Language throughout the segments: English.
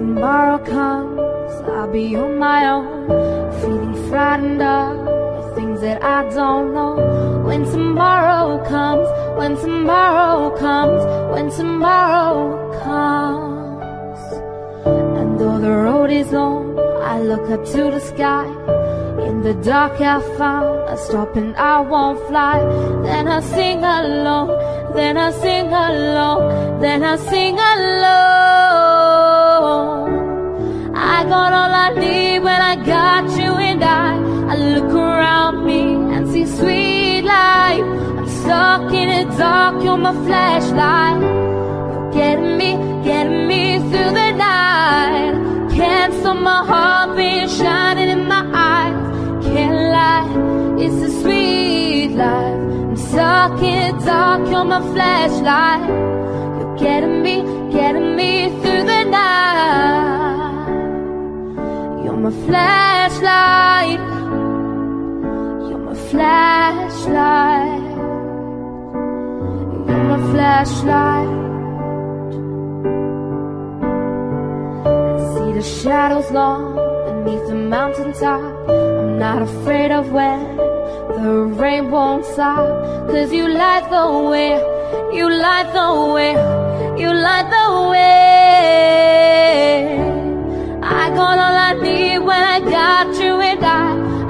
tomorrow comes, I'll be on my own, feeling frightened of the things that I don't know. When tomorrow comes, when tomorrow comes, when tomorrow comes. And though the road is long, I look up to the sky. In the dark I found a stop and I won't fly. Then I sing along, then I sing along, then I sing along. I got all I need when I got you and I. I look around me and see sweet life. I'm stuck in the dark, you're my flashlight. You're getting me, getting me through the night. Can't stop my heart being shining in my eyes. Can't lie, it's a sweet life. I'm stuck in the dark, you're my flashlight. You're getting me, getting me through the night. My flashlight. You're my flashlight. You're my flashlight. I see the shadows long beneath the mountaintop. I'm not afraid of when the rain won't stop. Cause you light the way, you light the way, you light the way.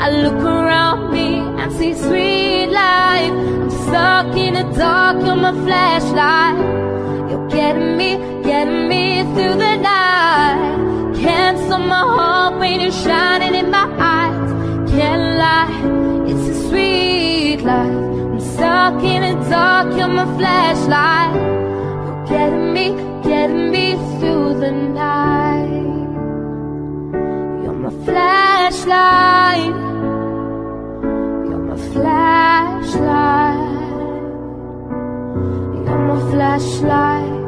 I. Look around me and see sweet life. I'm stuck in the dark, you're my flashlight. You're getting me, getting me through the night. Can't stop my heart when you're shining in my eyes. Can't lie, it's a sweet life. I'm stuck in the dark, you're my flashlight. You're getting me, getting me through the night. You're my flashlight. flashlight.